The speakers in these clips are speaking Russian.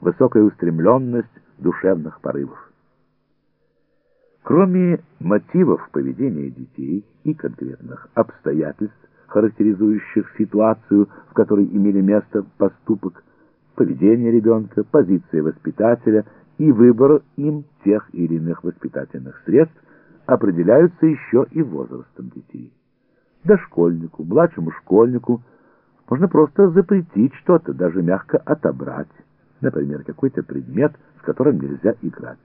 высокая устремленность душевных порывов. Кроме мотивов поведения детей и конкретных обстоятельств, характеризующих ситуацию, в которой имели место поступок, поведение ребенка, позиция воспитателя и выбор им тех или иных воспитательных средств, определяются еще и возрастом детей. Дошкольнику, младшему школьнику можно просто запретить что-то, даже мягко отобрать, например, какой-то предмет, с которым нельзя играть.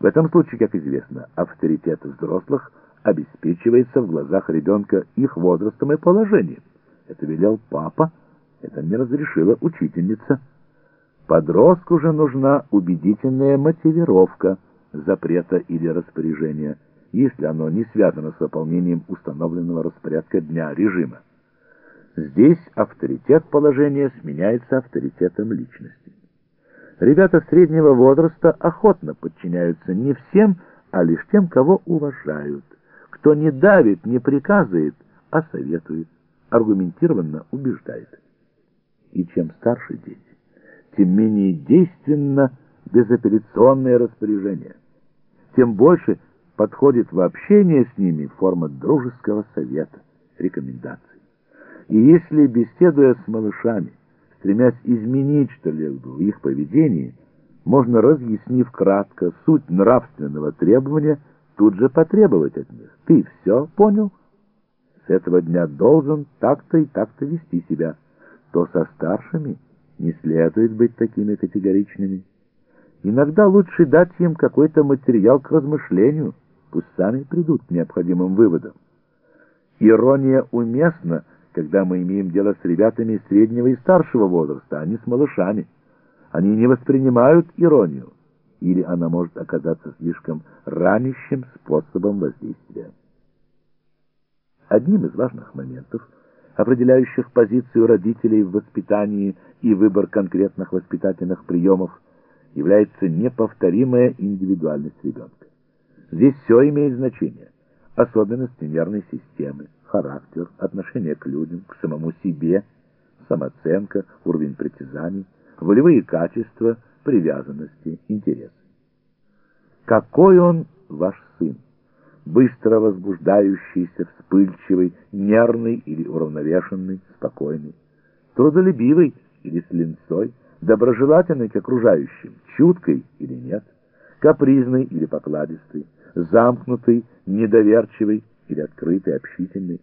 В этом случае, как известно, авторитет взрослых обеспечивается в глазах ребенка их возрастом и положением. Это велел папа, это не разрешила учительница. Подростку же нужна убедительная мотивировка запрета или распоряжения, если оно не связано с выполнением установленного распорядка дня режима. Здесь авторитет положения сменяется авторитетом личности. Ребята среднего возраста охотно подчиняются не всем, а лишь тем, кого уважают. Кто не давит, не приказывает, а советует, аргументированно убеждает. И чем старше дети, тем менее действенно безапелляционное распоряжение, тем больше подходит в общении с ними форма дружеского совета, рекомендаций. И если, беседуя с малышами, стремясь изменить что-либо в их поведении, можно, разъяснив кратко суть нравственного требования, тут же потребовать от них. Ты все понял? С этого дня должен так-то и так-то вести себя. То со старшими не следует быть такими категоричными. Иногда лучше дать им какой-то материал к размышлению, пусть сами придут к необходимым выводам. Ирония уместна, когда мы имеем дело с ребятами среднего и старшего возраста, а не с малышами. Они не воспринимают иронию, или она может оказаться слишком ранящим способом воздействия. Одним из важных моментов, определяющих позицию родителей в воспитании и выбор конкретных воспитательных приемов, является неповторимая индивидуальность ребенка. Здесь все имеет значение. Особенности нервной системы, характер, отношение к людям, к самому себе, самооценка, уровень притязаний, волевые качества, привязанности, интересы. Какой он ваш сын? Быстро возбуждающийся, вспыльчивый, нервный или уравновешенный, спокойный, трудолюбивый или с линцой, доброжелательный к окружающим, чуткой или нет, капризный или покладистый, замкнутый, недоверчивый или открытый, общительный,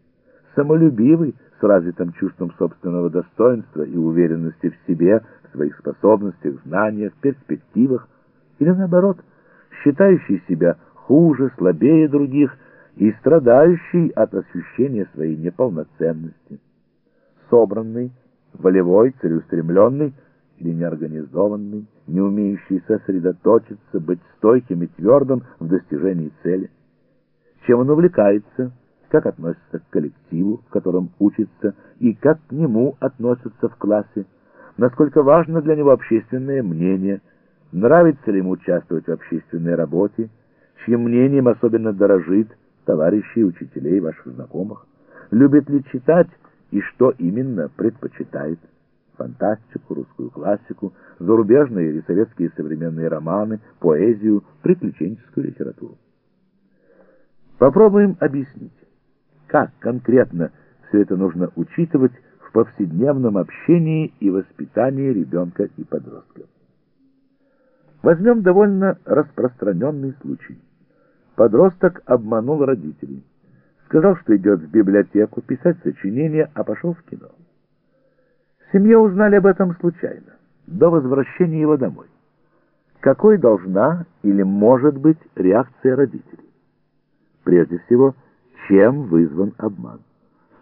самолюбивый, с развитым чувством собственного достоинства и уверенности в себе, в своих способностях, знаниях, перспективах, или наоборот, считающий себя хуже, слабее других и страдающий от ощущения своей неполноценности. Собранный, волевой, целеустремленный или неорганизованный, не умеющий сосредоточиться, быть стойким и твердым в достижении цели. Чем он увлекается, как относится к коллективу, в котором учится, и как к нему относятся в классе, насколько важно для него общественное мнение, нравится ли ему участвовать в общественной работе, чьим мнением особенно дорожит товарищей, учителей, ваших знакомых, любит ли читать и что именно предпочитает фантастику, русскую классику, зарубежные или советские современные романы, поэзию, приключенческую литературу. Попробуем объяснить как конкретно все это нужно учитывать в повседневном общении и воспитании ребенка и подростка. Возьмем довольно распространенный случай. Подросток обманул родителей. Сказал, что идет в библиотеку писать сочинение, а пошел в кино. В семье узнали об этом случайно, до возвращения его домой. Какой должна или может быть реакция родителей? Прежде всего, чем вызван обман.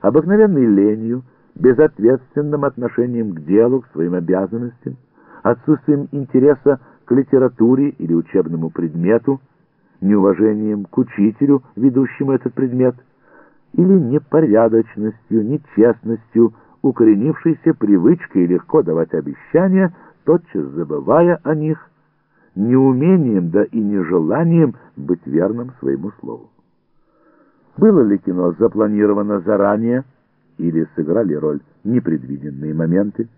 Обыкновенной ленью, безответственным отношением к делу, к своим обязанностям, отсутствием интереса к литературе или учебному предмету, неуважением к учителю, ведущему этот предмет, или непорядочностью, нечестностью, укоренившейся привычкой легко давать обещания, тотчас забывая о них, неумением, да и нежеланием быть верным своему слову. Было ли кино запланировано заранее или сыграли роль непредвиденные моменты?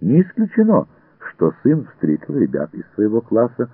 Не исключено, что сын встретил ребят из своего класса